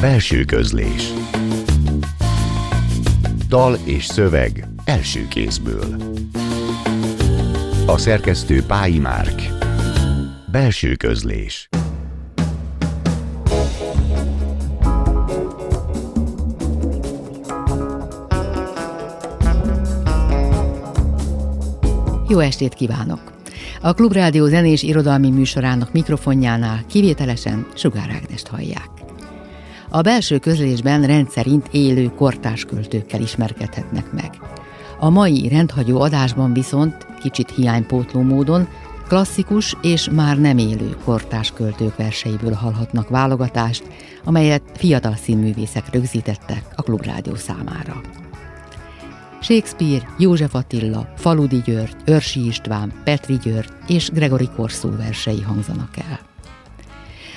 Belső közlés Dal és szöveg első kézből A szerkesztő Pályi Márk Belső közlés Jó estét kívánok! A Klubrádió zenés irodalmi műsorának mikrofonjánál kivételesen Sugár Ágnest hallják. A belső közlésben rendszerint élő kortárs költőkkel ismerkedhetnek meg. A mai rendhagyó adásban viszont kicsit hiánypótló módon klasszikus és már nem élő kortárs költők verseiből hallhatnak válogatást, amelyet fiatal színművészek rögzítettek a Klubrádió számára. Shakespeare, József Attila, Faludi György, Örsi István, Petri György és Gregory Korszó versei hangzanak el.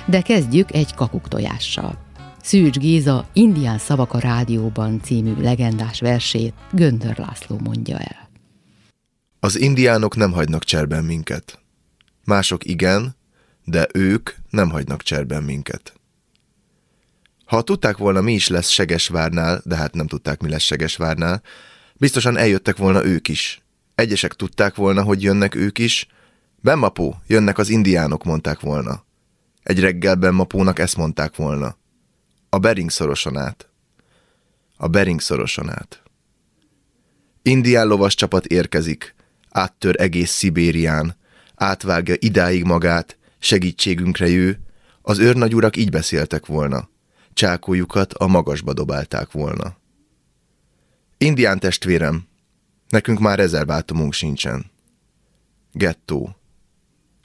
De kezdjük egy kakuktojással. Szűcs Géza Indián szavak a rádióban című legendás versét Göndör László mondja el. Az indiánok nem hagynak cserben minket. Mások igen, de ők nem hagynak cserben minket. Ha tudták volna, mi is lesz Segesvárnál, de hát nem tudták, mi lesz Segesvárnál, Biztosan eljöttek volna ők is. Egyesek tudták volna, hogy jönnek ők is. Bemmapó, jönnek az indiánok, mondták volna. Egy reggel Bemmapónak ezt mondták volna. A Bering szoroson át. A Bering szoroson át. Indián lovas csapat érkezik, áttör egész Szibérián, átvágja idáig magát, segítségünkre jő, az őrnagyurak így beszéltek volna, csákójukat a magasba dobálták volna. Indián testvérem, nekünk már rezervátumunk sincsen. Gettó.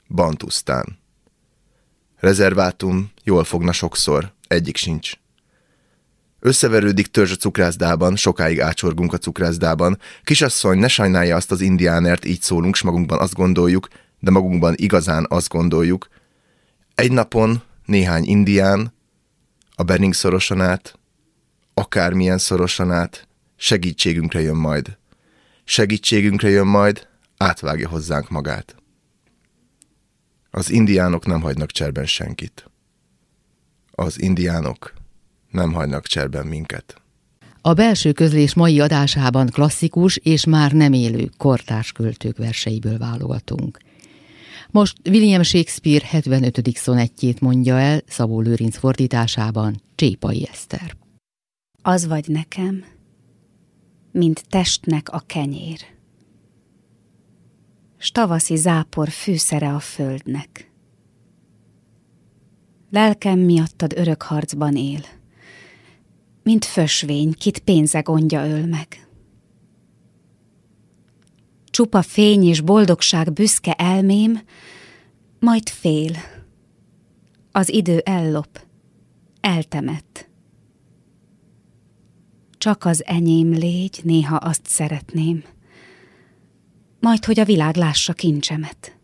Bantusztán. Rezervátum jól fogna sokszor, egyik sincs. Összeverődik törzs a cukrászdában, sokáig ácsorgunk a cukrászdában. Kisasszony, ne sajnálja azt az indiánert, így szólunk, s magunkban azt gondoljuk, de magunkban igazán azt gondoljuk. Egy napon néhány indián, a Benning szorosan át, akármilyen szorosan át, segítségünkre jön majd. Segítségünkre jön majd, átvágja hozzánk magát. Az indiánok nem hagynak cserben senkit. Az indiánok nem hagynak cserben minket. A belső közlés mai adásában klasszikus és már nem élő kortárs költők verseiből válogatunk. Most William Shakespeare 75. szonettjét mondja el Szabó Lőrinc fordításában Csépai Eszter. Az vagy nekem, mint testnek a kenyér. Stavaszi zápor fűszere a földnek. Lelkem miattad örök harcban él, mint fösvény, kit pénze gondja öl meg. Csupa fény és boldogság büszke elmém, majd fél. Az idő ellop, eltemett csak az enyém légy, néha azt szeretném. Majd, hogy a világ lássa kincsemet.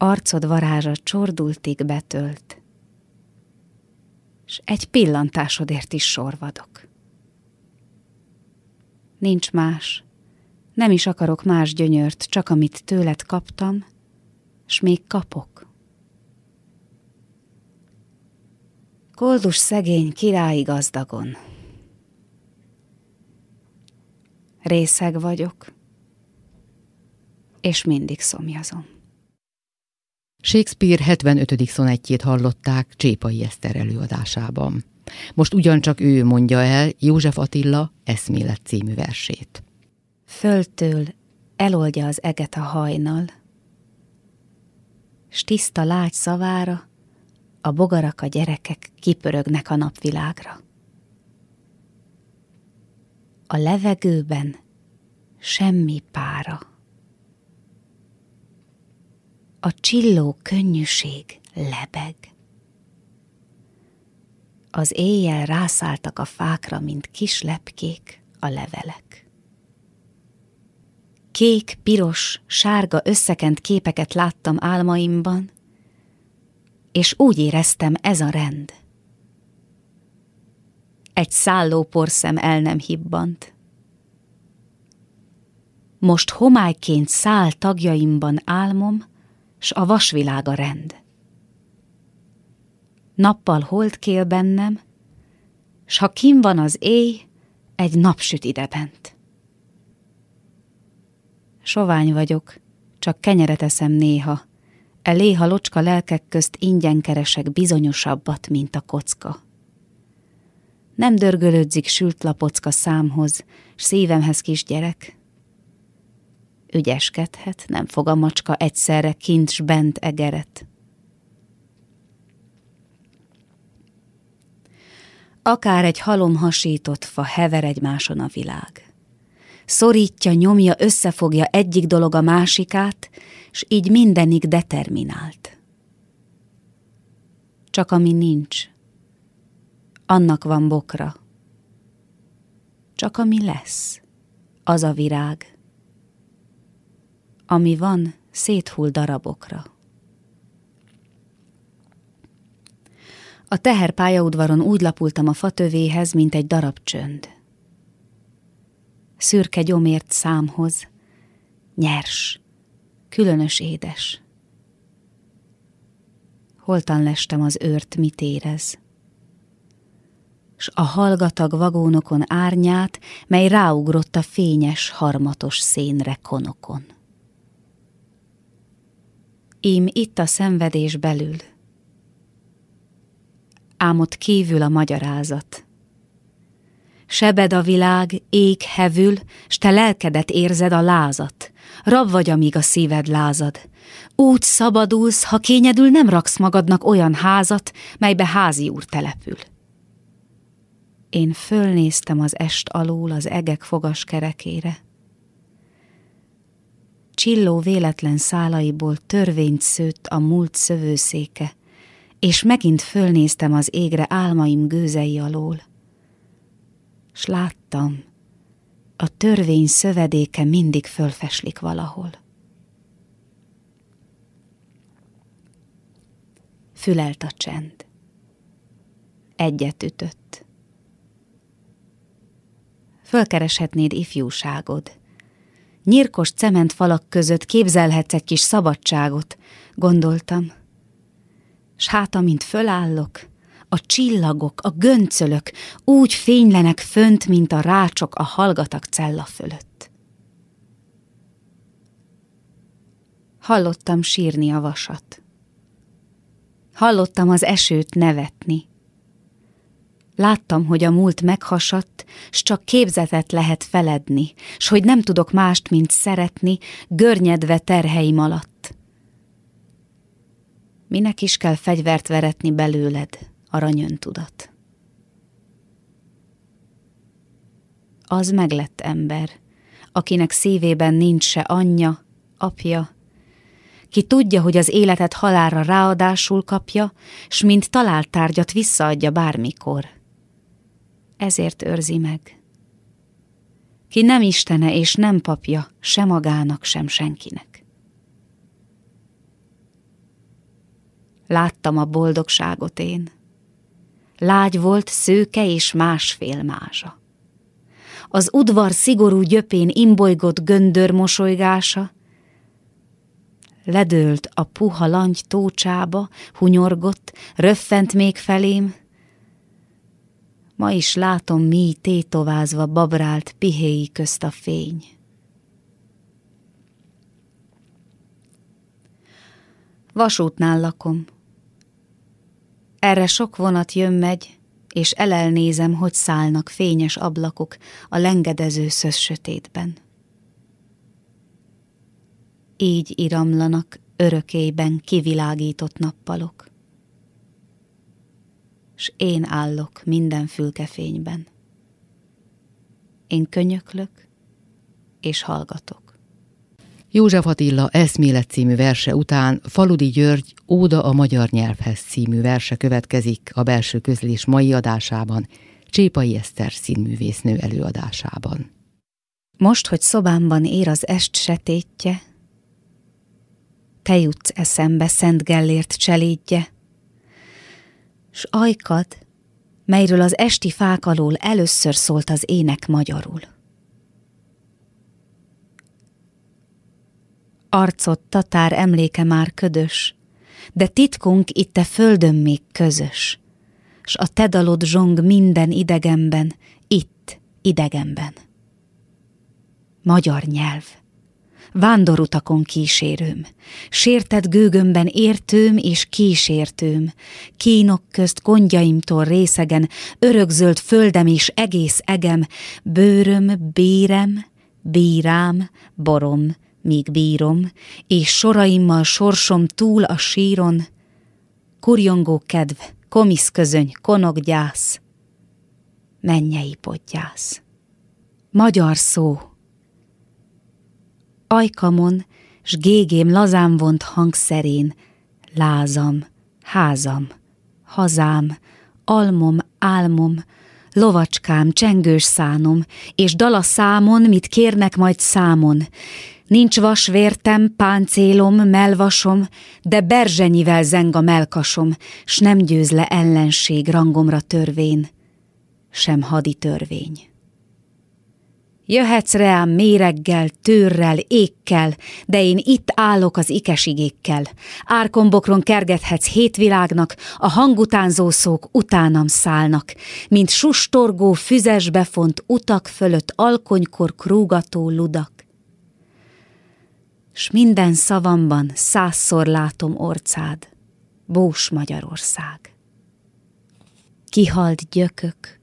Arcod varázsa csordultig betölt, s egy pillantásodért is sorvadok. Nincs más, nem is akarok más gyönyört, csak amit tőled kaptam, s még kapok. Koldus szegény királyi gazdagon. Részeg vagyok, és mindig szomjazom. Shakespeare 75. szonettjét hallották Csépai Eszter előadásában. Most ugyancsak ő mondja el József Attila eszmélet című versét. Föltől eloldja az eget a hajnal, s tiszta lágy szavára a bogarak, a gyerekek kipörögnek a napvilágra. A levegőben semmi pára. A csilló könnyűség lebeg. Az éjjel rászálltak a fákra, mint kis lepkék a levelek. Kék, piros, sárga összekent képeket láttam álmaimban, és úgy éreztem ez a rend. Egy szálló porszem el nem hibbant. Most homályként száll tagjaimban álmom, s a vasvilága rend. nappal holdkél bennem, s ha kim van az éj, egy napsüt idebent. Sovány vagyok, csak kenyeret eszem néha, e léha locska lelkek közt ingyen keresek bizonyosabbat, mint a kocka. Nem dörgölődzik sült lapocka számhoz, s szívemhez kisgyerek. Ügyeskedhet, nem fog a macska egyszerre kint s bent egeret. Akár egy halom hasított fa hever egymáson a világ. Szorítja, nyomja, összefogja egyik dolog a másikát, s így mindenig determinált. Csak ami nincs, annak van bokra. Csak ami lesz, az a virág. Ami van, széthull darabokra. A teherpályaudvaron úgy lapultam a fatövéhez, mint egy darab csönd. Szürke gyomért számhoz, nyers, különös édes. Holtan lestem az őrt, mit érez? S a hallgatag vagónokon árnyát, mely ráugrott a fényes, harmatos szénre konokon. Ím itt a szenvedés belül, ám ott kívül a magyarázat. Sebed a világ, ég hevül, s te lelkedet érzed a lázat. Rab vagy, amíg a szíved lázad. Úgy szabadulsz, ha kényedül nem raksz magadnak olyan házat, melybe házi úr települ. Én fölnéztem az est alól az egek fogas kerekére. Csilló véletlen szálaiból törvényt szőtt a múlt szövőszéke, és megint fölnéztem az égre álmaim gőzei alól. S láttam, a törvény szövedéke mindig fölfeslik valahol. Fülelt a csend. Egyet ütött. Fölkereshetnéd ifjúságod. Nyírkos cementfalak között képzelhetsz egy kis szabadságot, gondoltam s hát amint fölállok, a csillagok, a göncölök úgy fénylenek fönt, mint a rácsok a hallgatak cella fölött. Hallottam sírni a vasat. Hallottam az esőt nevetni. Láttam, hogy a múlt meghasadt, s csak képzetet lehet feledni, s hogy nem tudok mást, mint szeretni, görnyedve terheim alatt. Minek is kell fegyvert veretni belőled, aranyöntudat? Az meglett ember, akinek szívében nincs se anyja, apja, ki tudja, hogy az életet halára ráadásul kapja, s mint talált tárgyat visszaadja bármikor. Ezért őrzi meg. Ki nem istene és nem papja, se magának, sem senkinek. láttam a boldogságot én. Lágy volt szőke és másfél mázsa. Az udvar szigorú gyöpén imbolygott göndör mosolygása, ledőlt a puha langy tócsába, hunyorgott, röffent még felém. Ma is látom mi tétovázva babrált pihéi közt a fény. Vasútnál lakom, erre sok vonat jön-megy, és elelnézem, hogy szállnak fényes ablakok a lengedező szösz sötétben. Így iramlanak örökében kivilágított nappalok. S én állok minden fülkefényben. Én könyöklök és hallgatok. József Attila eszmélet című verse után Faludi György Óda a magyar nyelvhez című verse következik a belső közlés mai adásában, Csépai Eszter színművésznő előadásában. Most, hogy szobámban ér az est setétje, te jutsz eszembe Szent Gellért cselédje, s ajkad, melyről az esti fák alól először szólt az ének magyarul. Arcot tatár emléke már ködös, de titkunk itt a földön még közös, s a te dalod zsong minden idegenben, itt, idegenben. Magyar nyelv vándorutakon kísérőm, sértett gőgömben értőm és kísértőm, kínok közt gondjaimtól részegen, örökzöld földem és egész egem, bőröm, bérem, bírám, borom, míg bírom, és soraimmal sorsom túl a síron, kurjongó kedv, komisz közöny, konoggyász, mennyei podgyász. Magyar szó, ajkamon, s gégém lazám vont hangszerén, lázam, házam, hazám, almom, álmom, lovacskám, csengős szánom, és dala számon, mit kérnek majd számon. Nincs vasvértem, páncélom, melvasom, de berzsenyivel zeng a melkasom, s nem győz le ellenség rangomra törvén, sem hadi törvény. Jöhetsz reám méreggel, tőrrel, ékkel, de én itt állok az ikesigékkel. Árkombokron kergethetsz hétvilágnak, a hangutánzó szók utánam szállnak, mint sustorgó füzesbe font utak fölött alkonykor krúgató ludak. S minden szavamban százszor látom orcád, Bós Magyarország. Kihalt gyökök,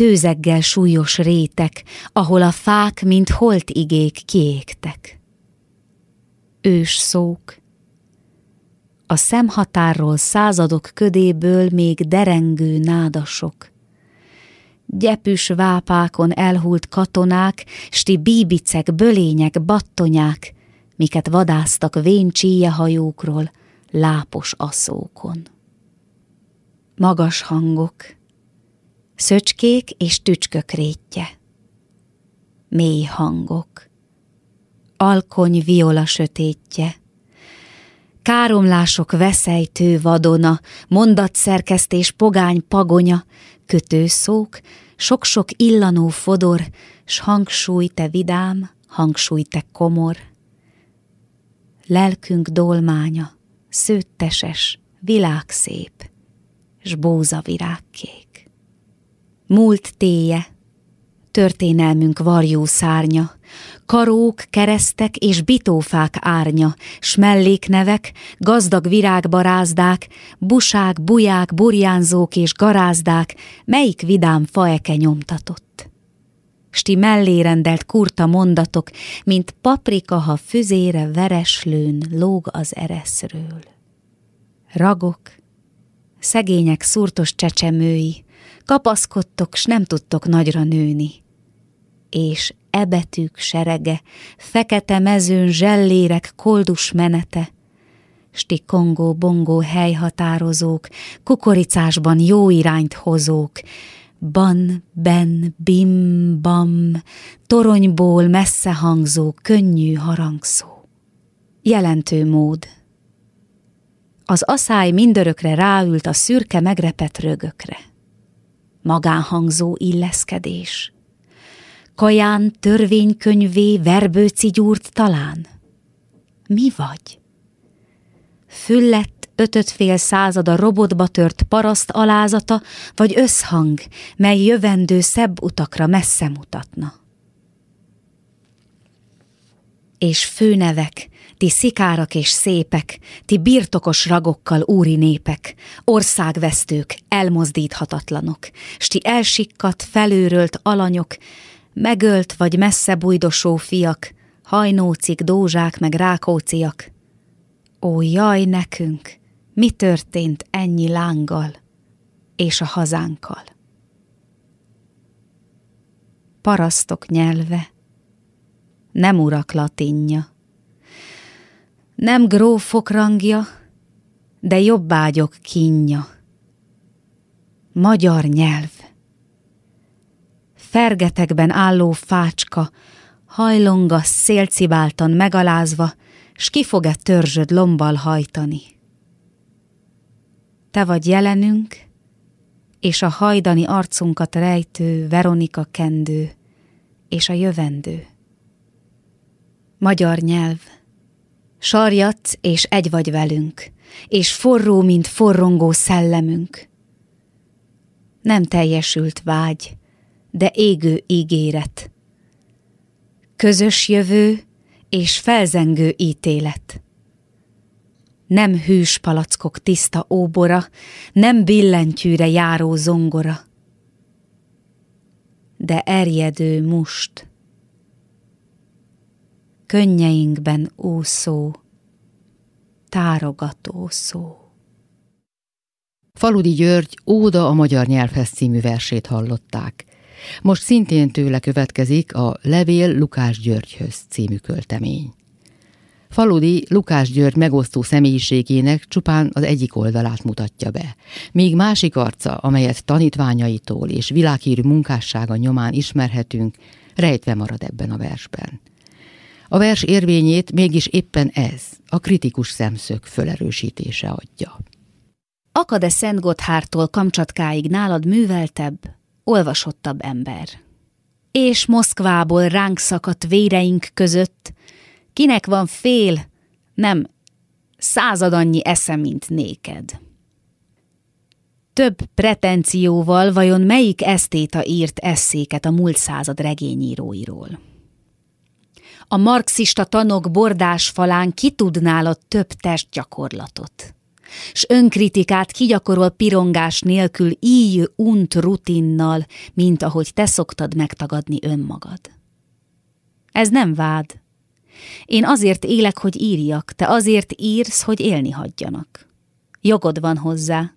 tőzeggel súlyos rétek, ahol a fák, mint holt igék kiégtek. Ős szók, a szemhatárról századok ködéből még derengő nádasok. Gyepüs vápákon elhult katonák, sti bíbicek, bölények, battonyák, miket vadáztak vén hajókról, lápos aszókon. Magas hangok, szöcskék és tücskök rétje. Mély hangok, alkony viola sötétje, káromlások veszejtő vadona, mondatszerkesztés pogány pagonya, kötőszók, sok-sok illanó fodor, s hangsúly te vidám, hangsúly te komor. Lelkünk dolmánya, szőtteses, világszép, s bóza virágkék. Múlt téje, történelmünk varjú szárnya, karók, keresztek és bitófák árnya, s melléknevek, gazdag virágbarázdák, busák, buják, burjánzók és garázdák, melyik vidám faeke nyomtatott. Sti mellé rendelt kurta mondatok, mint paprika, ha füzére vereslőn lóg az ereszről. Ragok, szegények szurtos csecsemői, kapaszkodtok, s nem tudtok nagyra nőni. És ebetűk serege, fekete mezőn zsellérek koldus menete, sti kongó-bongó helyhatározók, kukoricásban jó irányt hozók, ban, ben, bim, bam, toronyból messze hangzó, könnyű harangszó. Jelentő mód. Az aszály mindörökre ráült a szürke megrepet rögökre magánhangzó illeszkedés. Kaján törvénykönyvé verbőci gyúrt talán? Mi vagy? Füllett ötöt fél század a robotba tört paraszt alázata, vagy összhang, mely jövendő szebb utakra messze mutatna. És főnevek, ti szikárak és szépek, ti birtokos ragokkal úri népek, országvesztők, elmozdíthatatlanok, s ti elsikkadt, felőrölt alanyok, megölt vagy messze bujdosó fiak, hajnócik, dózsák meg rákóciak. Ó, jaj nekünk, mi történt ennyi lánggal és a hazánkkal? Parasztok nyelve, nem urak latinja, nem grófok rangja, de jobbágyok kínja. Magyar nyelv. Fergetekben álló fácska, hajlonga szélcibáltan megalázva, s ki fog-e törzsöd lombal hajtani? Te vagy jelenünk, és a hajdani arcunkat rejtő Veronika kendő, és a jövendő. Magyar nyelv Sarjatsz, és egy vagy velünk, és forró, mint forrongó szellemünk. Nem teljesült vágy, de égő ígéret. Közös jövő és felzengő ítélet. Nem hűs palackok tiszta óbora, nem billentyűre járó zongora, de erjedő must. Könnyeinkben úszó, tárogató szó. Faludi György Óda a magyar nyelvhez című versét hallották. Most szintén tőle következik a Levél Lukás Györgyhöz című költemény. Faludi Lukás György megosztó személyiségének csupán az egyik oldalát mutatja be, míg másik arca, amelyet tanítványaitól és világhírű munkássága nyomán ismerhetünk, rejtve marad ebben a versben. A vers érvényét mégis éppen ez, a kritikus szemszög fölerősítése adja. Akad-e Szent Gotthártól Kamcsatkáig nálad műveltebb, olvasottabb ember? És Moszkvából ránk szakadt véreink között, kinek van fél, nem század annyi esze, mint néked. Több pretencióval vajon melyik esztéta írt eszéket a múlt század regényíróiról? A marxista tanok bordás falán ki tudnál több testgyakorlatot? s önkritikát kigyakorol pirongás nélkül így unt rutinnal, mint ahogy te szoktad megtagadni önmagad. Ez nem vád. Én azért élek, hogy írjak, te azért írsz, hogy élni hagyjanak. Jogod van hozzá.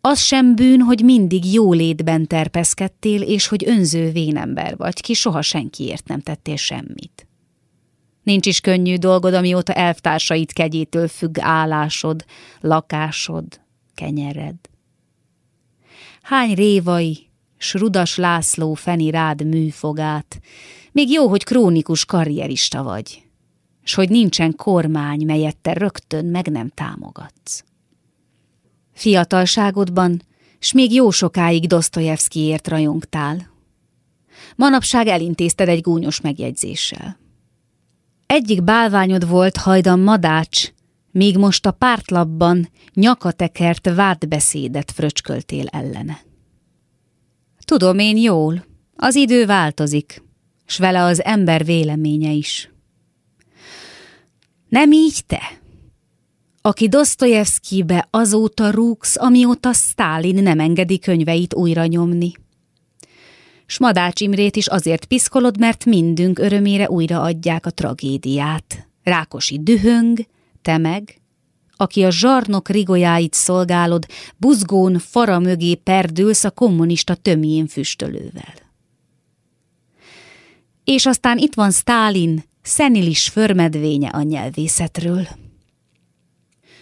Az sem bűn, hogy mindig jó létben terpeszkedtél, és hogy önző vénember vagy, ki soha senkiért nem tettél semmit. Nincs is könnyű dolgod, amióta elvtársait kegyétől függ állásod, lakásod, kenyered. Hány révai, s Rudas László feni rád műfogát, még jó, hogy krónikus karrierista vagy, s hogy nincsen kormány, melyet te rögtön meg nem támogatsz. Fiatalságodban, s még jó sokáig Dostoyevskiért rajongtál. Manapság elintézted egy gúnyos megjegyzéssel. Egyik bálványod volt hajdan madács, míg most a pártlapban nyakatekert vádbeszédet fröcsköltél ellene. Tudom én jól, az idő változik, s vele az ember véleménye is. Nem így te, aki Dostoyevskibe azóta rúgsz, amióta Stálin nem engedi könyveit újra nyomni. S Madács Imrét is azért piszkolod, mert mindünk örömére újra adják a tragédiát. Rákosi dühöng, te meg, aki a zsarnok rigolyáit szolgálod, buzgón fara mögé perdülsz a kommunista tömjén füstölővel. És aztán itt van Stálin, szenilis förmedvénye a nyelvészetről.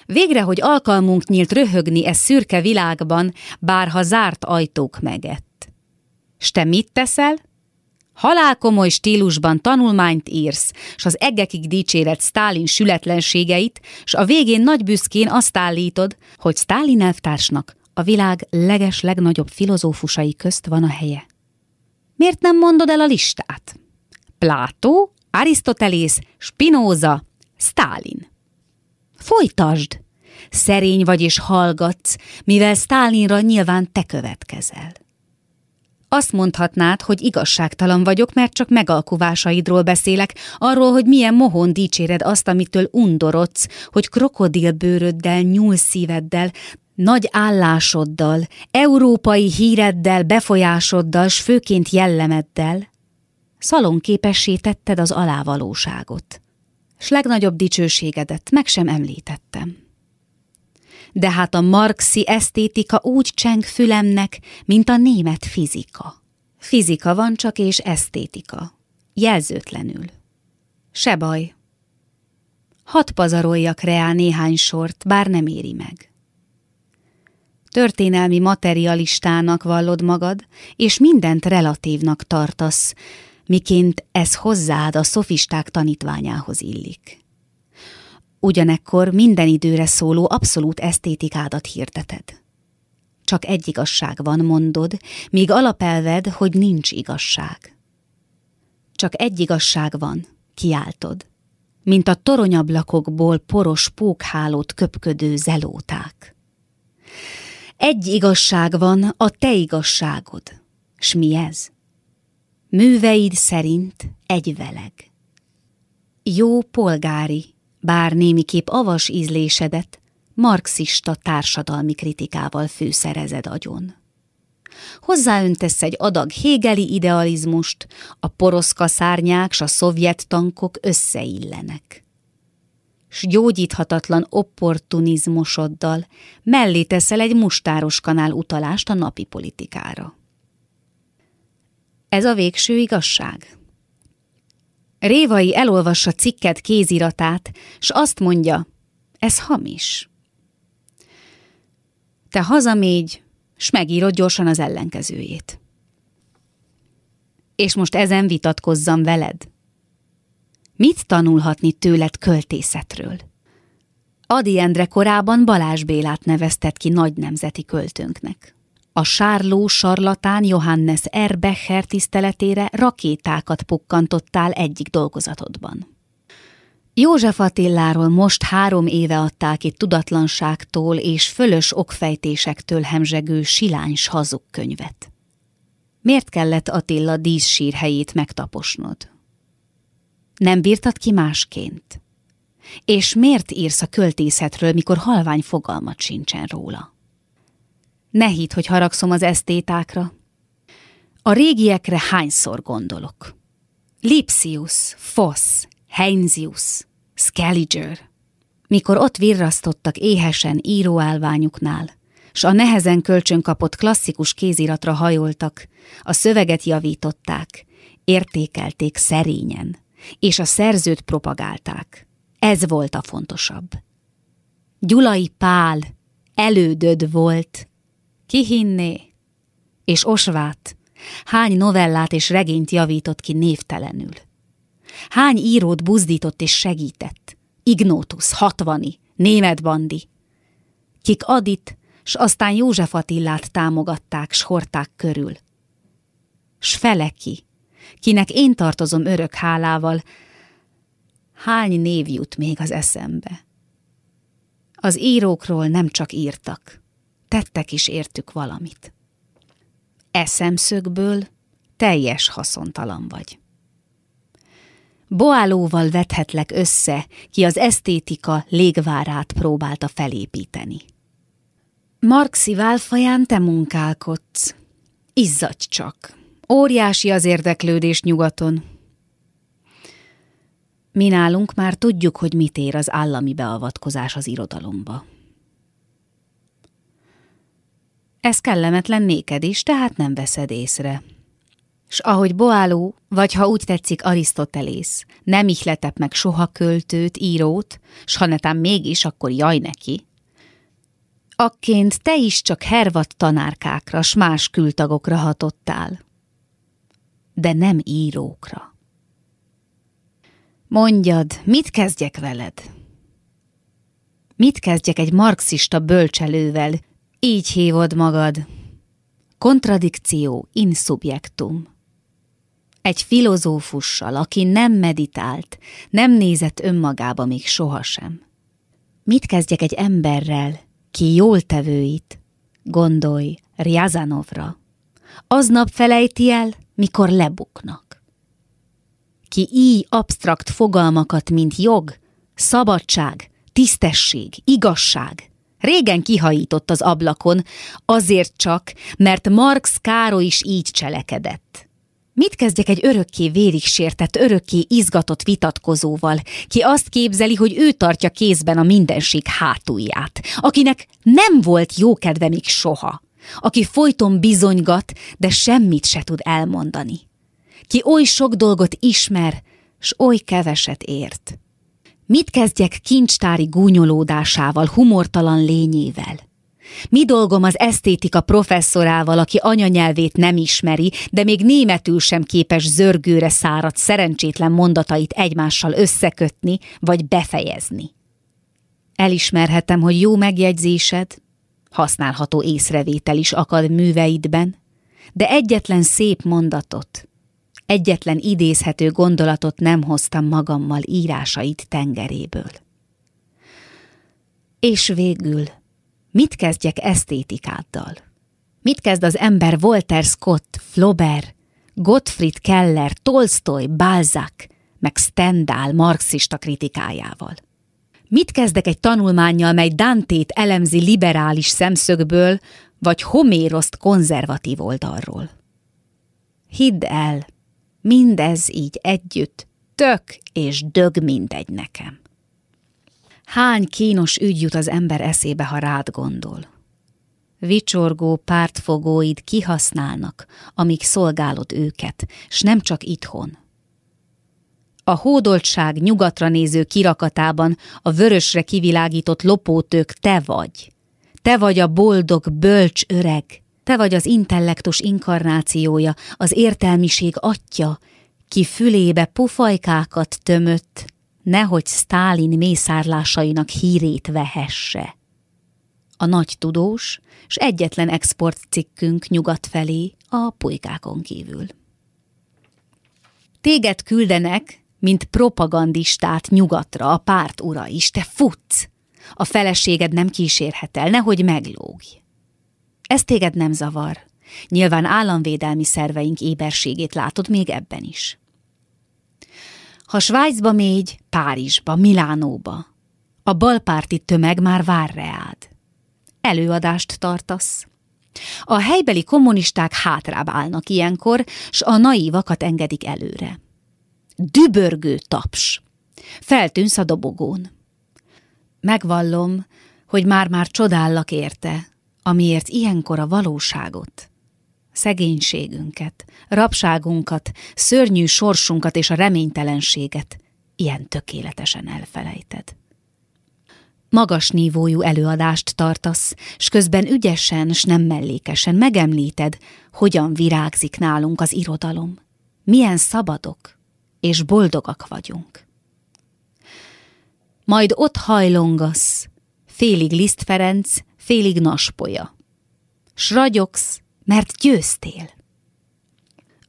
Végre, hogy alkalmunk nyílt röhögni e szürke világban, bárha zárt ajtók megett. S te mit teszel? Halálkomoly stílusban tanulmányt írsz, s az egekig dicséred Stálin sületlenségeit, s a végén nagy büszkén azt állítod, hogy Stálin elvtársnak a világ leges legnagyobb filozófusai közt van a helye. Miért nem mondod el a listát? Plátó, Arisztotelész, Spinoza, Stálin. Folytasd! Szerény vagy és hallgatsz, mivel Stálinra nyilván te következel. Azt mondhatnád, hogy igazságtalan vagyok, mert csak megalkuvásaidról beszélek, arról, hogy milyen mohon dicséred azt, amitől undorodsz, hogy krokodilbőröddel, nyúlszíveddel, nagy állásoddal, európai híreddel, befolyásoddal, s főként jellemeddel szalonképessé tetted az alávalóságot s legnagyobb dicsőségedet meg sem említettem. De hát a marxi esztétika úgy cseng fülemnek, mint a német fizika. Fizika van csak és esztétika. Jelzőtlenül. Se baj. Hadd pazaroljak reá néhány sort, bár nem éri meg. Történelmi materialistának vallod magad, és mindent relatívnak tartasz, miként ez hozzád a szofisták tanítványához illik. Ugyanekkor minden időre szóló abszolút esztétikádat hirdeted. Csak egy igazság van, mondod, míg alapelved, hogy nincs igazság. Csak egy igazság van, kiáltod. mint a toronyablakokból poros pókhálót köpködő zelóták. Egy igazság van, a te igazságod. S mi ez? Műveid szerint egy veleg. Jó polgári, bár némiképp avas ízlésedet, marxista társadalmi kritikával fűszerezed agyon. Hozzáöntesz egy adag hégeli idealizmust, a poroszka szárnyák s a szovjet tankok összeillenek. S gyógyíthatatlan opportunizmosoddal mellé teszel egy mustáros kanál utalást a napi politikára. Ez a végső igazság. Révai elolvassa cikket kéziratát, s azt mondja, ez hamis. Te hazamégy, s megírod gyorsan az ellenkezőjét. És most ezen vitatkozzam veled. Mit tanulhatni tőled költészetről? Adi Endre korában Balázs Bélát neveztet ki nagy nemzeti költőnknek. A sárló sarlatán Johannes Erbecher tiszteletére rakétákat pukkantottál egyik dolgozatodban. József Attiláról most három éve adták ki tudatlanságtól és fölös okfejtésektől hemzsegő siláns hazug könyvet. Miért kellett Attila díszsírhelyét megtaposnod? Nem bírtad ki másként? És miért írsz a költészetről, mikor halvány fogalmat sincsen róla? Ne hidd, hogy haragszom az esztétákra. A régiekre hányszor gondolok? Lipsius, Foss, Heinzius, Scaliger, mikor ott virrasztottak éhesen íróálványuknál, s a nehezen kölcsönkapott klasszikus kéziratra hajoltak, a szöveget javították, értékelték szerényen, és a szerzőt propagálták. Ez volt a fontosabb. Gyulai Pál elődöd volt, ki hinné? És Osvát, hány novellát és regényt javított ki névtelenül. Hány írót buzdított és segített? Ignótus, Hatvani, Német Bandi. Kik Adit, s aztán József Attillát támogatták, s hordták körül. S Feleki, kinek én tartozom örök hálával, hány név jut még az eszembe. Az írókról nem csak írtak, tettek is értük valamit. Eszemszögből teljes haszontalan vagy. Boálóval vethetlek össze, ki az esztétika légvárát próbálta felépíteni. Marxi válfaján te munkálkodsz. Izzadj csak. Óriási az érdeklődés nyugaton. Mi nálunk már tudjuk, hogy mit ér az állami beavatkozás az irodalomba. Ez kellemetlen néked is, tehát nem veszed észre s ahogy Boáló, vagy ha úgy tetszik Arisztotelész, nem ihletett meg soha költőt, írót, s ha netán mégis, akkor jaj neki. Akként te is csak hervat tanárkákra, s más kültagokra hatottál. De nem írókra. Mondjad, mit kezdjek veled? Mit kezdjek egy marxista bölcselővel? Így hívod magad. Kontradikció in subjectum egy filozófussal, aki nem meditált, nem nézett önmagába még sohasem. Mit kezdjek egy emberrel, ki jól tevőit? Gondolj Ryazanovra. Aznap felejti el, mikor lebuknak. Ki így absztrakt fogalmakat, mint jog, szabadság, tisztesség, igazság, régen kihajított az ablakon, azért csak, mert Marx Károly is így cselekedett. Mit kezdjek egy örökké vérig sértett, örökké izgatott vitatkozóval, ki azt képzeli, hogy ő tartja kézben a mindenség hátulját, akinek nem volt jó kedve még soha, aki folyton bizonygat, de semmit se tud elmondani, ki oly sok dolgot ismer, s oly keveset ért. Mit kezdjek kincstári gúnyolódásával, humortalan lényével? Mi dolgom az esztétika professzorával, aki anyanyelvét nem ismeri, de még németül sem képes zörgőre száradt szerencsétlen mondatait egymással összekötni vagy befejezni? Elismerhetem, hogy jó megjegyzésed, használható észrevétel is akad műveidben, de egyetlen szép mondatot, Egyetlen idézhető gondolatot nem hoztam magammal írásait tengeréből. És végül, mit kezdjek esztétikáddal? Mit kezd az ember Walter Scott, Flaubert, Gottfried Keller, Tolstoy, Balzac, meg Stendhal marxista kritikájával? Mit kezdek egy tanulmányjal, mely Dantét elemzi liberális szemszögből, vagy Homéroszt konzervatív oldalról? Hidd el, mindez így együtt, tök és dög mindegy nekem. Hány kínos ügy jut az ember eszébe, ha rád gondol? Vicsorgó pártfogóid kihasználnak, amíg szolgálod őket, s nem csak itthon. A hódoltság nyugatra néző kirakatában a vörösre kivilágított lopótők te vagy. Te vagy a boldog, bölcs öreg. Te vagy az intellektus inkarnációja, az értelmiség atya, ki fülébe pufajkákat tömött, nehogy Stálin mészárlásainak hírét vehesse. A nagy tudós, s egyetlen exportcikkünk nyugat felé a pulykákon kívül. Téged küldenek, mint propagandistát nyugatra a párt ura is, te futsz! A feleséged nem kísérhet el, nehogy meglógj. Ez téged nem zavar. Nyilván államvédelmi szerveink éberségét látod még ebben is. Ha Svájcba mégy, Párizsba, Milánóba, a balpárti tömeg már vár reád. Előadást tartasz. A helybeli kommunisták hátrább állnak ilyenkor, s a naívakat engedik előre. Dübörgő taps. Feltűnsz a dobogón. Megvallom, hogy már-már csodállak érte, amiért ilyenkor a valóságot, szegénységünket, rabságunkat, szörnyű sorsunkat és a reménytelenséget ilyen tökéletesen elfelejted. Magas nívójú előadást tartasz, s közben ügyesen, s nem mellékesen megemlíted, hogyan virágzik nálunk az irodalom. Milyen szabadok és boldogak vagyunk. Majd ott hajlongasz, félig Liszt Ferenc, félig Naspolya. S ragyogsz, mert győztél.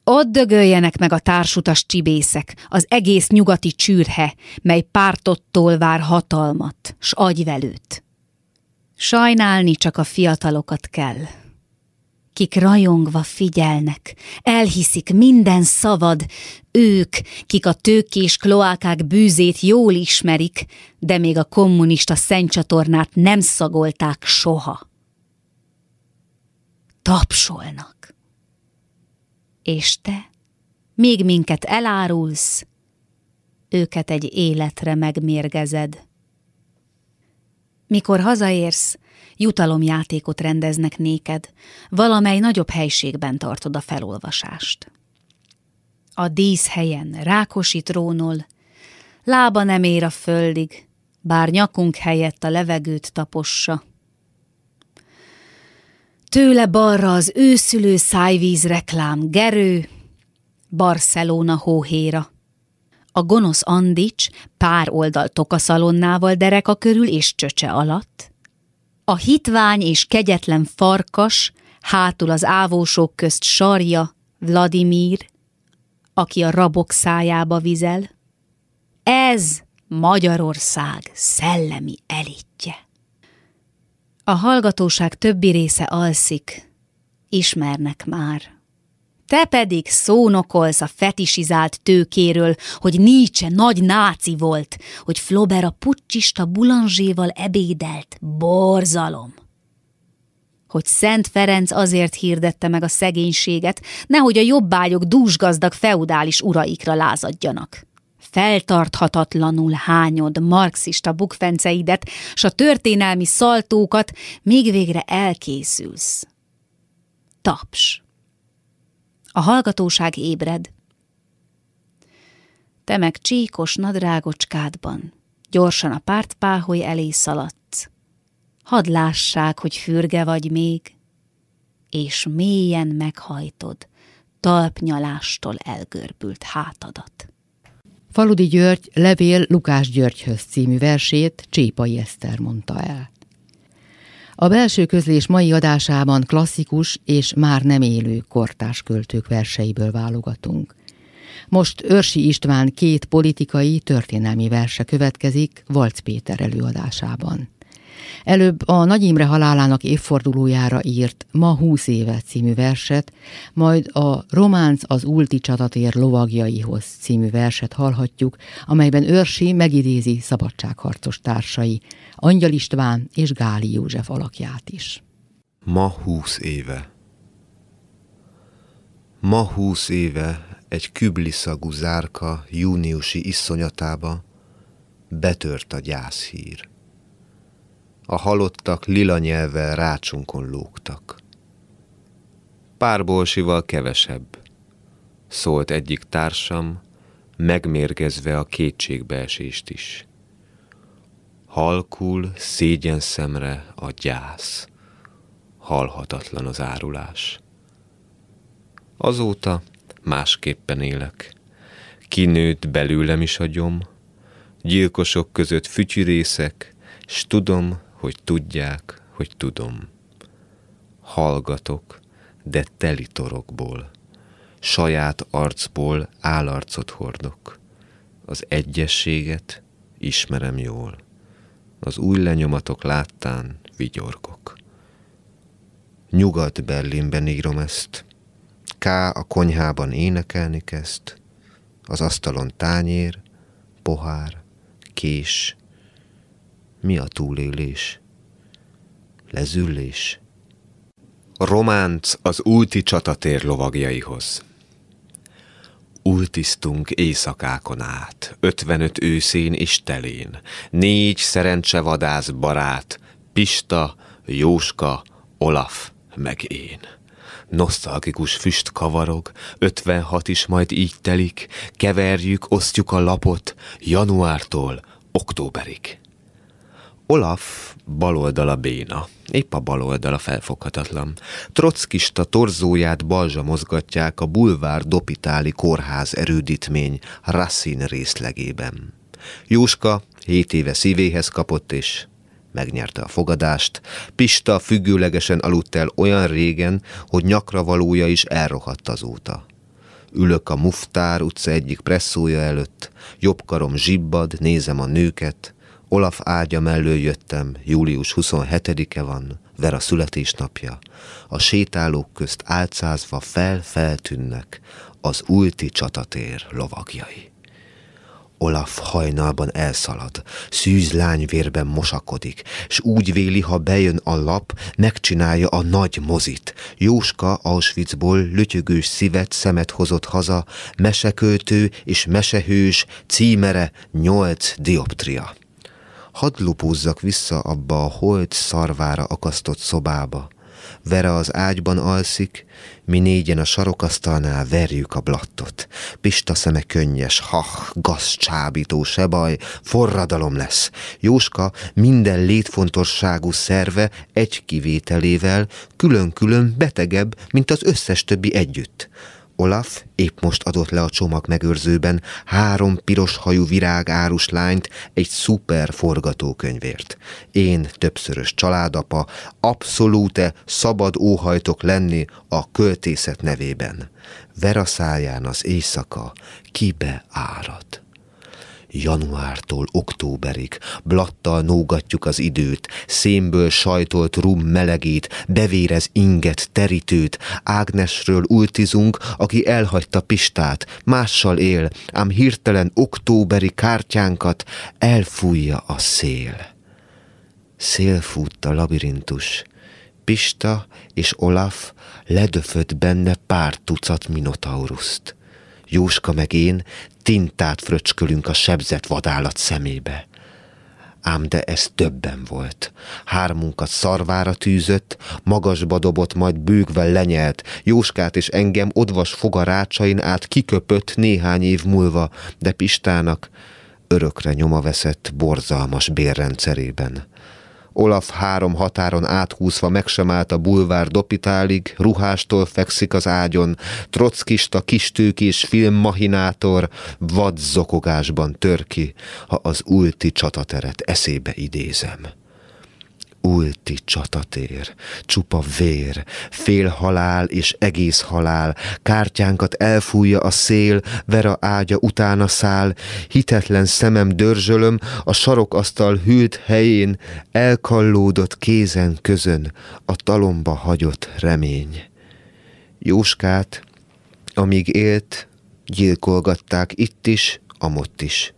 Ott dögöljenek meg a társutas csibészek, az egész nyugati csűrhe, mely pártottól vár hatalmat, s agyvelőt. Sajnálni csak a fiatalokat kell. Kik rajongva figyelnek, elhiszik minden szavad, ők, kik a tőkés kloákák bűzét jól ismerik, de még a kommunista szentcsatornát nem szagolták soha. Tapsolnak. És te, még minket elárulsz, őket egy életre megmérgezed. Mikor hazaérsz, jutalomjátékot rendeznek néked, valamely nagyobb helységben tartod a felolvasást. A díszhelyen Rákosi trónol, lába nem ér a földig, bár nyakunk helyett a levegőt tapossa. Tőle balra az őszülő szájvíz reklám Gerő, Barcelona hóhéra. A gonosz Andics pár oldal tokaszalonnával dereka körül és csöcse alatt. A hitvány és kegyetlen farkas hátul az ávósok közt sarja, Vladimir, aki a rabok szájába vizel. Ez Magyarország szellemi elitje. A hallgatóság többi része alszik, ismernek már. Te pedig szónokolsz a fetisizált tőkéről, hogy Nietzsche nagy náci volt, hogy Flaubert a pucsista Boulangéval ebédelt. Borzalom! Hogy Szent Ferenc azért hirdette meg a szegénységet, nehogy a jobbágyok dúsgazdag feudális uraikra lázadjanak feltarthatatlanul hányod marxista bukfenceidet, s a történelmi szaltókat, még végre elkészülsz. Taps. A hallgatóság ébred. Te meg csíkos nadrágocskádban, gyorsan a pártpáholy elé szaladsz. Hadd lássák, hogy fürge vagy még, és mélyen meghajtod talpnyalástól elgörbült hátadat. Faludi György Levél Lukás Györgyhöz című versét Csépai Eszter mondta el. A belső közlés mai adásában klasszikus és már nem élő kortás költők verseiből válogatunk. Most Örsi István két politikai, történelmi verse következik Valc Péter előadásában. Előbb a Nagy Imre halálának évfordulójára írt Ma húsz éve című verset, majd a Románc az Ulti csatatér lovagjaihoz című verset hallhatjuk, amelyben Őrsi megidézi szabadságharcos társai, Angyal István és Gáli József alakját is. Ma húsz éve. Ma húsz éve egy kübliszagú zárka júniusi iszonyatába betört a gyászhír. A halottak lila nyelvvel rácsunkon lógtak. Pár bolsival kevesebb, szólt egyik társam, megmérgezve a kétségbeesést is. Halkul szégyen szemre a gyász, halhatatlan az árulás. Azóta másképpen élek. Kinőtt belőlem is a gyom, gyilkosok között fütyürészek, s tudom, hogy tudják, hogy tudom. Hallgatok, de teli saját arcból állarcot hordok. Az egyességet ismerem jól, az új lenyomatok láttán vigyorgok. Nyugat-Berlinben írom ezt, K a konyhában énekelni kezd, az asztalon tányér, pohár, kés, mi a túlélés? Lezüllés? Románc az ulti csatatér lovagjaihoz. Ultisztunk éjszakákon át, ötvenöt őszén és telén, négy szerencsevadász barát, Pista, Jóska, Olaf, meg én. Nosztalgikus füst kavarog, ötvenhat is majd így telik, keverjük, osztjuk a lapot, januártól októberig. Olaf baloldala béna, épp a baloldala felfoghatatlan. Trockista torzóját balzsa mozgatják a bulvár dopitáli kórház erődítmény Racine részlegében. Jóska hét éve szívéhez kapott, és megnyerte a fogadást. Pista függőlegesen aludt el olyan régen, hogy nyakra valója is elrohadt azóta. Ülök a Muftár utca egyik presszója előtt, jobb karom zsibbad, nézem a nőket, Olaf ágya mellől jöttem, július 27-e van, Vera születésnapja. A sétálók közt álcázva fel-feltűnnek az ulti csatatér lovagjai. Olaf hajnalban elszalad, szűz lányvérben mosakodik, s úgy véli, ha bejön a lap, megcsinálja a nagy mozit. Jóska Auschwitzból lötyögős szívet szemet hozott haza, meseköltő és mesehős, címere nyolc dioptria hadd lupúzzak vissza abba a holt szarvára akasztott szobába. Vera az ágyban alszik, mi négyen a sarokasztalnál verjük a blattot. Pista szeme könnyes, hah, gazcsábító, se baj, forradalom lesz. Jóska minden létfontosságú szerve egy kivételével külön-külön betegebb, mint az összes többi együtt. Olaf épp most adott le a csomag megőrzőben három piros hajú virágárus lányt egy szuper forgatókönyvért. Én többszörös családapa, abszolúte szabad óhajtok lenni a költészet nevében. Vera száján az éjszaka kibe árad januártól októberig, blattal nógatjuk az időt, szénből sajtolt rum melegét, bevérez inget, terítőt, Ágnesről ultizunk, aki elhagyta Pistát, mással él, ám hirtelen októberi kártyánkat elfújja a szél. Szél fut a labirintus, Pista és Olaf ledöfött benne pár tucat minotauruszt. Jóska meg én tintát fröcskölünk a sebzett vadállat szemébe. Ám de ez többen volt. Hármunkat szarvára tűzött, magasba dobott, majd bőgve lenyelt, Jóskát és engem odvas fogarácsain át kiköpött néhány év múlva, de Pistának örökre nyoma veszett borzalmas bérrendszerében. Olaf három határon áthúzva meg sem állt a bulvár dopitálig, ruhástól fekszik az ágyon, trockista kistőkés filmmahinátor vad zokogásban tör ki, ha az ulti csatateret eszébe idézem. Ulti csatatér, csupa vér, fél halál és egész halál, kártyánkat elfújja a szél, Vera ágya utána száll, hitetlen szemem dörzsölöm, a sarokasztal hűlt helyén, elkallódott kézen közön, a talomba hagyott remény. Jóskát, amíg élt, gyilkolgatták itt is, amott is.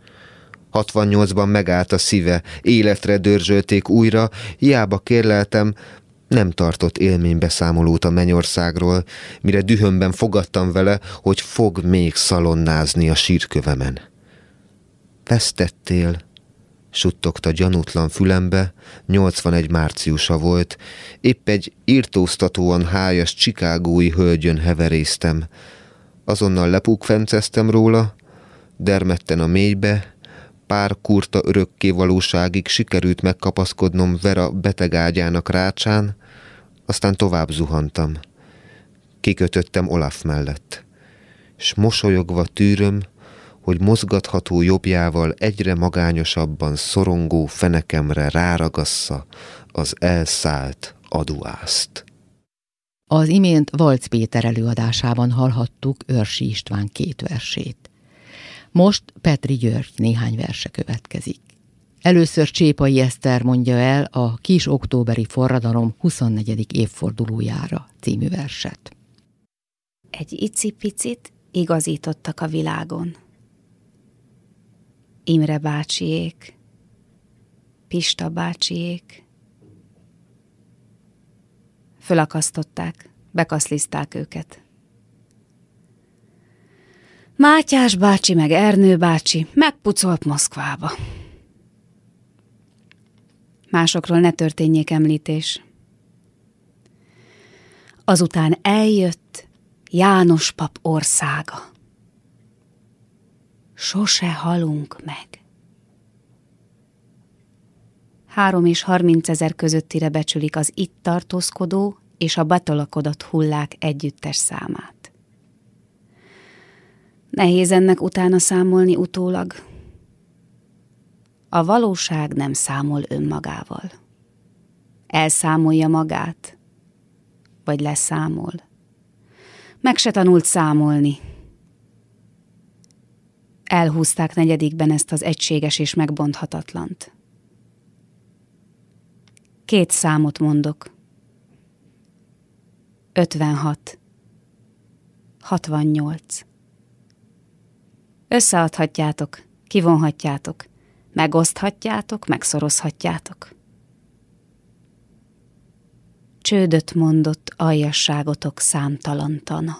68-ban megállt a szíve, életre dörzsölték újra, hiába kérleltem, nem tartott élménybeszámolót a mennyországról, mire dühömben fogadtam vele, hogy fog még szalonnázni a sírkövemen. Vesztettél, suttogta gyanútlan fülembe, 81 márciusa volt, épp egy írtóztatóan hájas csikágói hölgyön heveréztem. Azonnal lepúkfenceztem róla, dermedten a mélybe, pár kurta örökké valóságig sikerült megkapaszkodnom Vera betegágyának rácsán, aztán tovább zuhantam. Kikötöttem Olaf mellett, s mosolyogva tűröm, hogy mozgatható jobbjával egyre magányosabban szorongó fenekemre ráragassza az elszállt aduászt. Az imént Valc Péter előadásában hallhattuk Őrsi István két versét. Most Petri György néhány verse következik. Először Csépai Eszter mondja el a Kis októberi forradalom 24. évfordulójára című verset. Egy icipicit igazítottak a világon. Imre bácsiék, Pista bácsiék. Fölakasztották, bekaszlizták őket. Mátyás bácsi meg Ernő bácsi megpucolt Moszkvába. Másokról ne történjék említés. Azután eljött János pap országa. Sose halunk meg. Három és harminc ezer közöttire becsülik az itt tartózkodó és a betolakodott hullák együttes számát. Nehéz ennek utána számolni utólag. A valóság nem számol önmagával. Elszámolja magát, vagy leszámol. Meg se tanult számolni. Elhúzták negyedikben ezt az egységes és megbonthatatlant. Két számot mondok. 56. 68. Összeadhatjátok, kivonhatjátok, megoszthatjátok, megszorozhatjátok. Csődöt mondott aljasságotok számtalantana.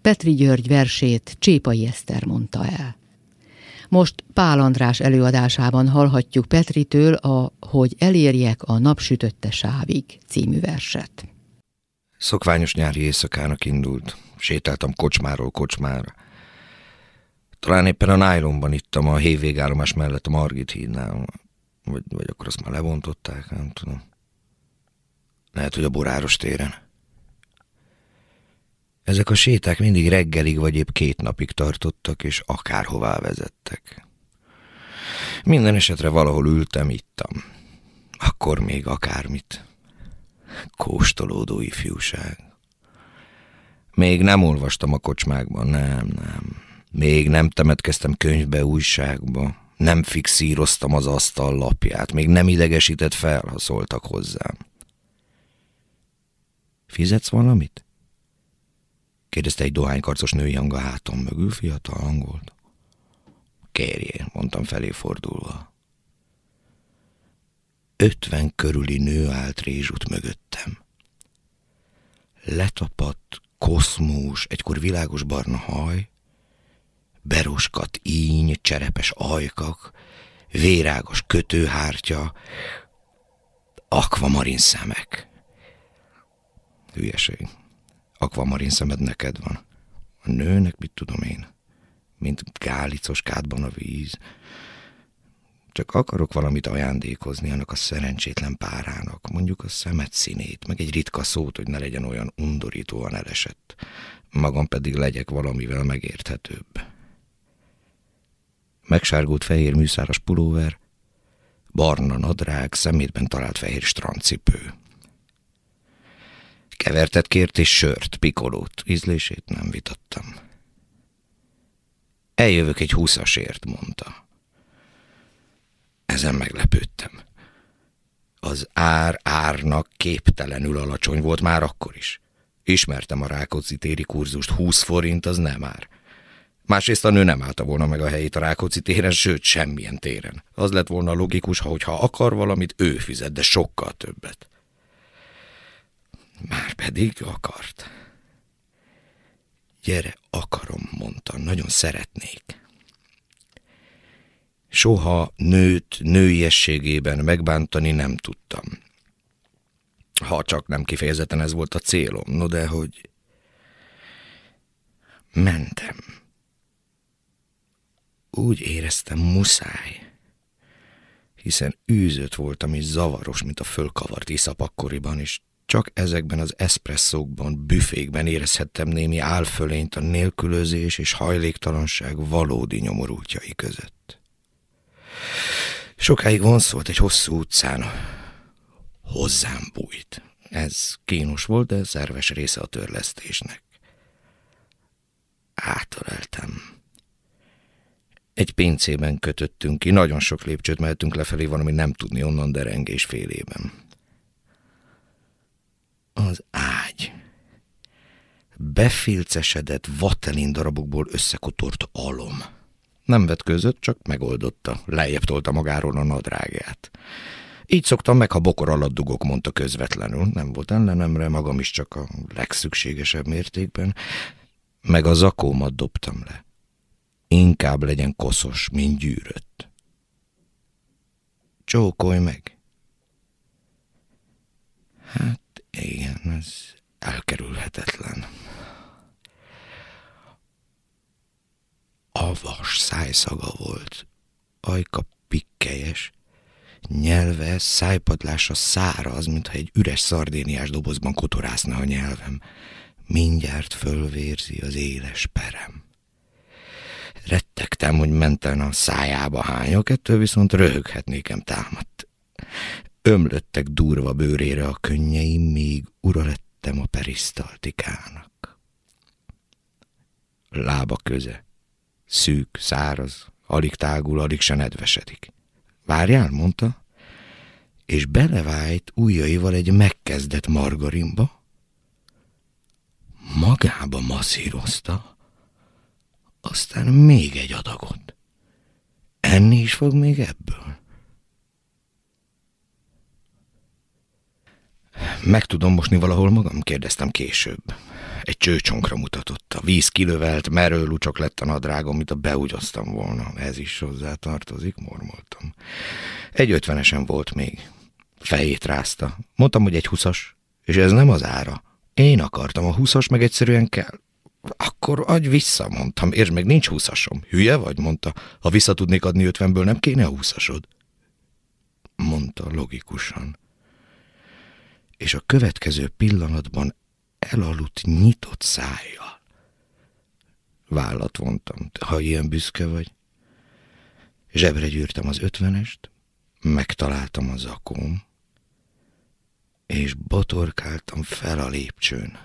Petri György versét Csépai Eszter mondta el. Most Pál András előadásában hallhatjuk Petritől a Hogy elérjek a napsütötte sávig című verset. Szokványos nyári éjszakának indult. Sétáltam kocsmáról kocsmára. Talán éppen a nájlomban ittam a hévégállomás mellett a Margit hídnál. Vagy, vagy akkor azt már levontották, nem tudom. Lehet, hogy a boráros téren. Ezek a séták mindig reggelig vagy épp két napig tartottak, és akárhová vezettek. Minden esetre valahol ültem, ittam. Akkor még akármit. Kóstolódó ifjúság. Még nem olvastam a kocsmákban, nem, nem. Még nem temetkeztem könyvbe, újságba, nem fixíroztam az asztal lapját, még nem idegesített fel, ha szóltak hozzám. Fizetsz valamit? kérdezte egy dohánykarcos női hang a hátam mögül, fiatal hangolt. Kérjél, mondtam felé fordulva. Ötven körüli nő állt rézsút mögöttem. Letapadt, koszmós, egykor világos barna haj, beroskat íny, cserepes ajkak, vérágos kötőhártya, akvamarin szemek. Hülyeség. Akvamarin szemed neked van. A nőnek mit tudom én? Mint gálicos kádban a víz. Csak akarok valamit ajándékozni annak a szerencsétlen párának, mondjuk a szemet színét, meg egy ritka szót, hogy ne legyen olyan undorítóan elesett. Magam pedig legyek valamivel megérthetőbb megsárgult fehér műszáras pulóver, barna nadrág, szemétben talált fehér strandcipő. Kevertet kért és sört, pikolót, ízlését nem vitattam. Eljövök egy húszasért, mondta. Ezen meglepődtem. Az ár árnak képtelenül alacsony volt már akkor is. Ismertem a Rákóczi téri kurzust, 20 forint az nem ár. Másrészt a nő nem állta volna meg a helyét a Rákóczi téren, sőt, semmilyen téren. Az lett volna logikus, ha hogyha akar valamit, ő fizet, de sokkal többet. Már pedig akart. Gyere, akarom, mondta, nagyon szeretnék. Soha nőt nőiességében megbántani nem tudtam. Ha csak nem kifejezetten ez volt a célom, no de hogy... Mentem. Úgy éreztem muszáj, hiszen űzött voltam és zavaros, mint a fölkavart iszap akkoriban, és csak ezekben az eszpresszókban, büfékben érezhettem némi álfölényt a nélkülözés és hajléktalanság valódi nyomorultjai között. Sokáig vonszolt egy hosszú utcán. Hozzám bújt. Ez kínos volt, de szerves része a törlesztésnek. Átöleltem. Egy pincében kötöttünk ki, nagyon sok lépcsőt mehetünk lefelé, valami nem tudni onnan derengés félében. Az ágy. Befilcesedett vatelin darabokból összekotort alom. Nem vetkőzött, csak megoldotta. Lejjebb tolta magáról a nadrágját. Így szoktam meg, ha bokor alatt dugok, mondta közvetlenül. Nem volt ellenemre, magam is csak a legszükségesebb mértékben. Meg a zakómat dobtam le. Inkább legyen koszos, mint gyűrött. Csókolj meg! Hát igen, ez elkerülhetetlen. Avas szájszaga volt, ajka pikkelyes, nyelve, szájpadlása száraz, mintha egy üres szardéniás dobozban kotorászna a nyelvem. Mindjárt fölvérzi az éles perem. Rettegtem, hogy menten a szájába hányok, ettől viszont röhöghetnékem támadt. Ömlöttek durva bőrére a könnyeim, míg ura lettem a perisztaltikának. Lába köze. Szűk, száraz, alig tágul, alig se nedvesedik. Várjál, mondta, és belevájt ujjaival egy megkezdett margarinba, magába masszírozta, aztán még egy adagot. Enni is fog még ebből? Meg tudom mosni valahol magam? kérdeztem később. Egy csőcsonkra mutatott. A víz kilövelt, merő lucsok lett a nadrágom, mint a beúgyoztam volna. Ez is hozzá tartozik, mormoltam. Egy ötvenesen volt még. Fejét rázta. Mondtam, hogy egy huszas. És ez nem az ára. Én akartam a huszas, meg egyszerűen kell. Akkor adj vissza, mondtam. És meg nincs húszasom. Hülye vagy, mondta. Ha vissza tudnék adni ötvenből, nem kéne a húszasod. Mondta logikusan és a következő pillanatban elaludt nyitott szájjal. Vállat vontam, ha ilyen büszke vagy. Zsebre gyűrtem az ötvenest, megtaláltam az akóm, és botorkáltam fel a lépcsőn,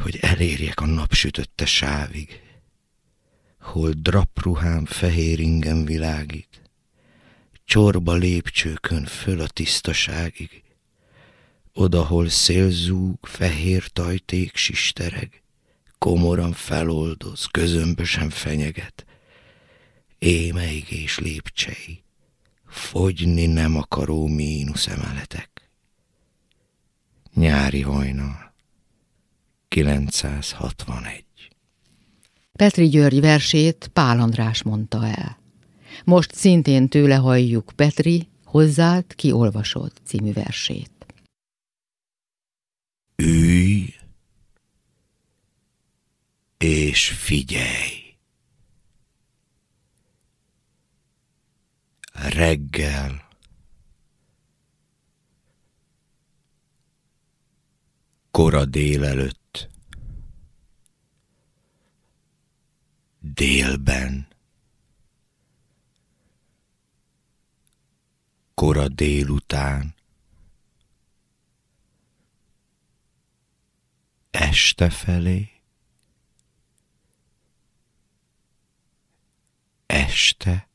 hogy elérjek a napsütötte sávig, hol drapruhám fehér ingem világít, csorba lépcsőkön föl a tisztaságig, odahol szélzúg, fehér tajték sistereg, komoran feloldoz, közömbösen fenyeget, émeig és lépcsei, fogyni nem akaró mínusz emeletek. Nyári hajnal, 961 Petri György versét Pál András mondta el. Most szintén tőle halljuk Petri, hozzád kiolvasod című versét. Ülj és figyelj! Reggel kora délelőtt délben. Kora délután, este felé, este,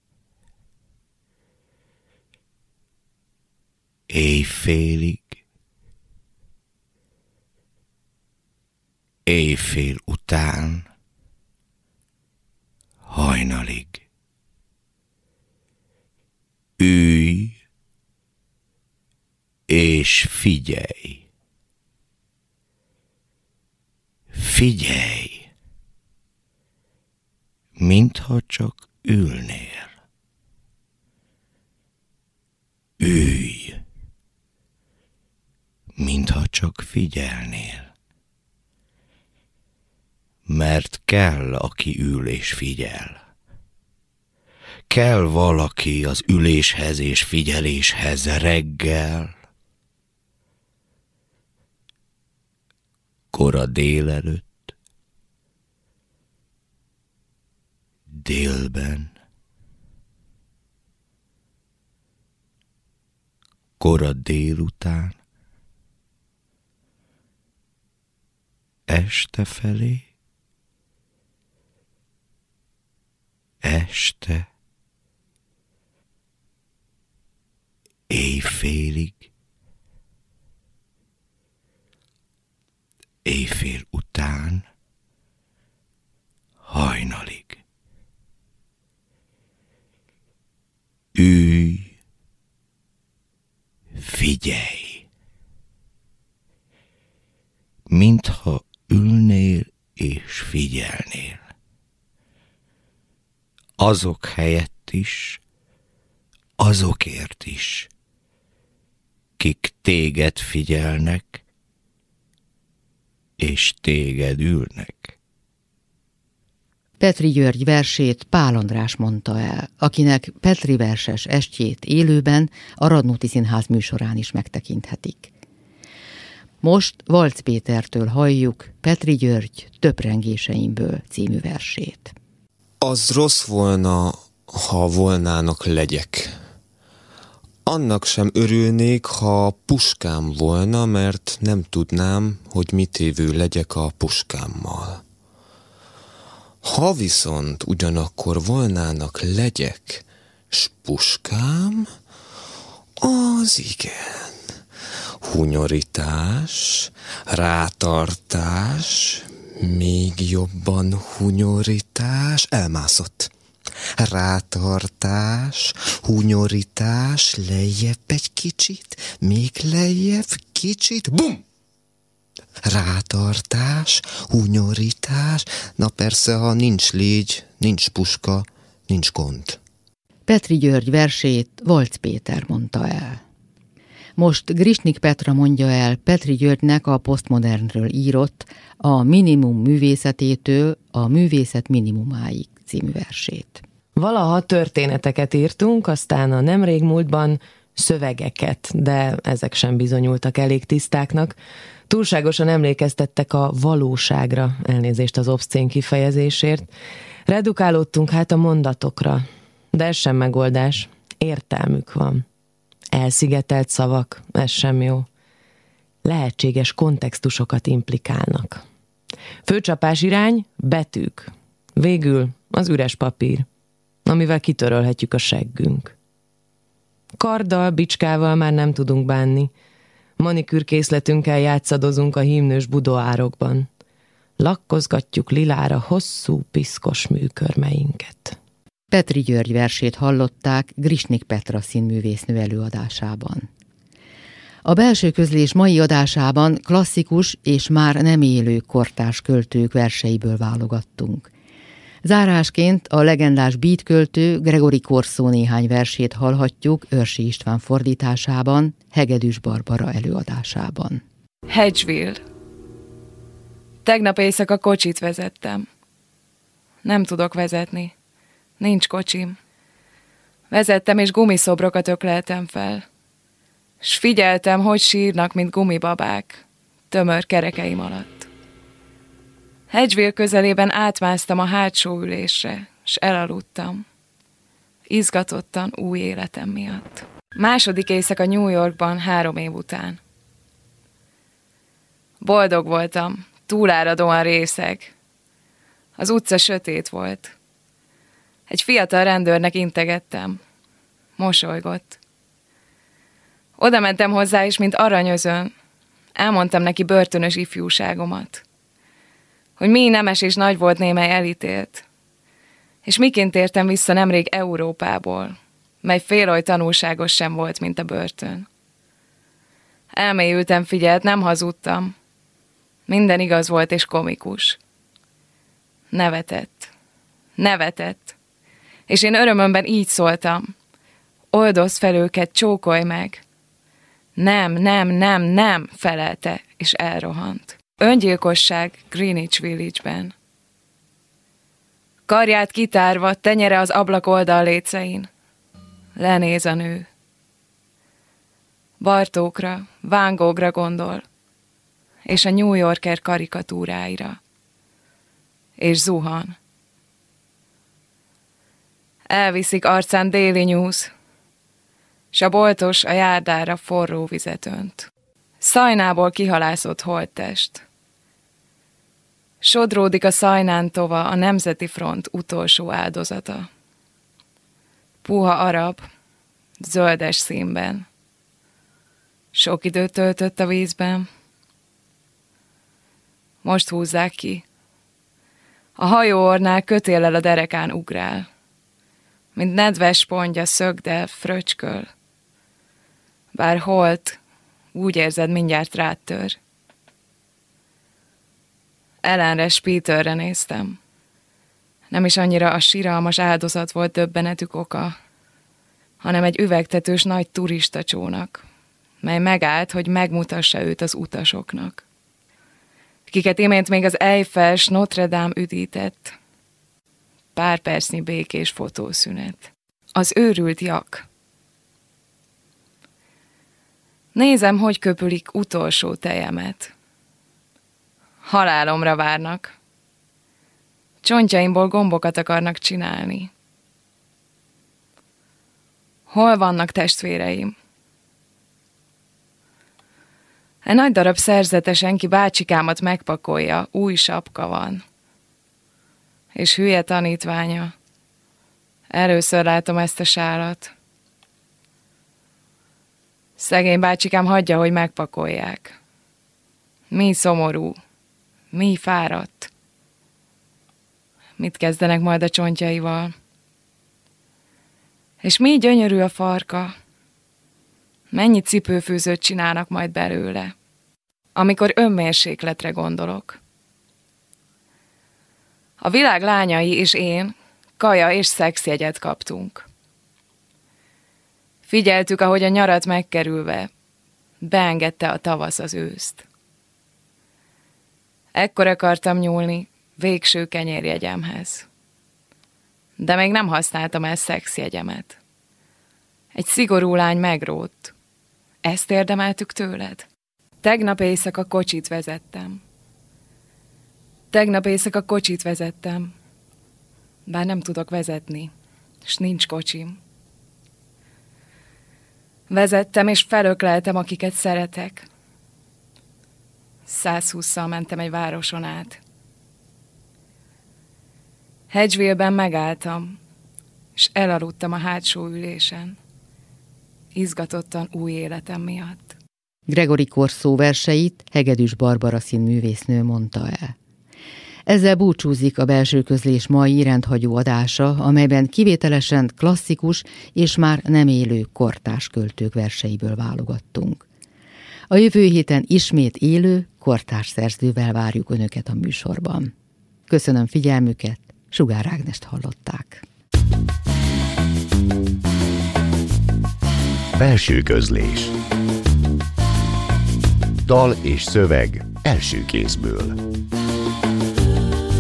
éjfélig, éjfél után, hajnalig. Ülj és figyelj. Figyelj, mintha csak ülnél. Ülj, mintha csak figyelnél. Mert kell, aki ül és figyel. Kell valaki az üléshez és figyeléshez reggel, kora délelőtt, délben, kora délután, este felé, este, éjfélig, éjfél után, hajnalig. Ülj, figyelj, mintha ülnél és figyelnél. Azok helyett is, azokért is, kik téged figyelnek, és téged ülnek. Petri György versét Pál András mondta el, akinek Petri verses estjét élőben a Radnóti Színház műsorán is megtekinthetik. Most Valc Pétertől halljuk Petri György Töprengéseimből című versét. Az rossz volna, ha volnának legyek. Annak sem örülnék, ha puskám volna, mert nem tudnám, hogy mit évő legyek a puskámmal. Ha viszont ugyanakkor volnának legyek, s puskám, az igen. Hunyorítás, rátartás, még jobban hunyorítás, elmászott. Rátartás, hunyorítás, lejjebb egy kicsit, még lejjebb kicsit, bum! Rátartás, hunyorítás, na persze, ha nincs légy, nincs puska, nincs gond. Petri György versét Volc Péter mondta el. Most Grisnik Petra mondja el Petri Györgynek a posztmodernről írott a minimum művészetétől a művészet minimumáig című versét. Valaha történeteket írtunk, aztán a nemrég múltban szövegeket, de ezek sem bizonyultak elég tisztáknak. Túlságosan emlékeztettek a valóságra, elnézést az obszcén kifejezésért. Redukálódtunk hát a mondatokra, de ez sem megoldás. Értelmük van. Elszigetelt szavak, ez sem jó. Lehetséges kontextusokat implikálnak. Főcsapás irány, betűk. Végül az üres papír, amivel kitörölhetjük a seggünk. Karddal, bicskával már nem tudunk bánni. Manikűrkészletünkkel játszadozunk a hímnős budoárokban. Lakkozgatjuk lilára hosszú, piszkos műkörmeinket. Petri György versét hallották Grisnik Petra színművésznő előadásában. A belső közlés mai adásában klasszikus és már nem élő kortárs költők verseiből válogattunk. Zárásként a legendás beat költő Gregori Korszó néhány versét hallhatjuk Őrsi István fordításában, Hegedűs Barbara előadásában. Hedgeville. Tegnap éjszaka kocsit vezettem. Nem tudok vezetni. Nincs kocsim. Vezettem és gumiszobrokat ökleltem fel. S figyeltem, hogy sírnak, mint gumibabák, tömör kerekeim alatt. Hedgeville közelében átmásztam a hátsó ülésre, s elaludtam. Izgatottan új életem miatt. Második éjszaka New Yorkban három év után. Boldog voltam, túláradóan részeg. Az utca sötét volt. Egy fiatal rendőrnek integettem. Mosolygott. Oda mentem hozzá is, mint aranyözön. Elmondtam neki börtönös ifjúságomat. Hogy mi nemes és nagy volt némely elítélt. És miként értem vissza nemrég Európából, mely fél oly tanulságos sem volt, mint a börtön. Elmélyültem, figyelt, nem hazudtam. Minden igaz volt és komikus. Nevetett. Nevetett. És én örömömben így szóltam. Oldozz fel őket, csókolj meg. Nem, nem, nem, nem, felelte, és elrohant. Öngyilkosság Greenwich Village-ben. Karját kitárva, tenyere az ablak oldal lécein. Lenéz a nő. Bartókra, Vángógra gondol, és a New Yorker karikatúráira. És zuhan. Elviszik arcán déli nyúz, s a boltos a járdára forró vizet önt. Szajnából kihalászott holttest. Sodródik a szajnán tova a Nemzeti Front utolsó áldozata. Puha arab, zöldes színben. Sok időt töltött a vízben. Most húzzák ki. A hajóornál kötéllel a derekán ugrál. Mint nedves pontja szögdel, fröcsköl. Bár holt, úgy érzed, mindjárt rátör. Ellenre Peterre néztem. Nem is annyira a síralmas áldozat volt döbbenetük oka, hanem egy üvegtetős nagy turista csónak, mely megállt, hogy megmutassa őt az utasoknak. Kiket imént még az Eiffel Notre Dame üdített. Pár percnyi békés fotószünet. Az őrült jak. Nézem, hogy köpülik utolsó tejemet. Halálomra várnak. Csontjaimból gombokat akarnak csinálni. Hol vannak testvéreim? Egy nagy darab szerzetesen ki bácsikámat megpakolja, új sapka van. És hülye tanítványa. Először látom ezt a sárat. Szegény bácsikám hagyja, hogy megpakolják. Mi szomorú, mi fáradt. Mit kezdenek majd a csontjaival? És mi gyönyörű a farka? Mennyi cipőfűzőt csinálnak majd belőle? Amikor önmérsékletre gondolok. A világ lányai és én kaja és szexjegyet kaptunk. Figyeltük, ahogy a nyarat megkerülve beengedte a tavasz az őszt. Ekkor akartam nyúlni végső kenyérjegyemhez. De még nem használtam el szexjegyemet. Egy szigorú lány megrótt. Ezt érdemeltük tőled? Tegnap éjszaka kocsit vezettem. Tegnap éjszaka kocsit vezettem. Bár nem tudok vezetni, és nincs kocsim. Vezettem, és felökleltem, akiket szeretek. 120-szal mentem egy városon át. Hedgeville-ben megálltam, és elaludtam a hátsó ülésen. Izgatottan új életem miatt. Gregory Korszó verseit Hegedűs Barbara színművésznő mondta el. Ezzel búcsúzik a belső közlés mai rendhagyó adása, amelyben kivételesen klasszikus és már nem élő kortás költők verseiből válogattunk. A jövő héten ismét élő, kortárs szerzővel várjuk Önöket a műsorban. Köszönöm figyelmüket, Sugár Ágnest hallották. Belső közlés Dal és szöveg első kézből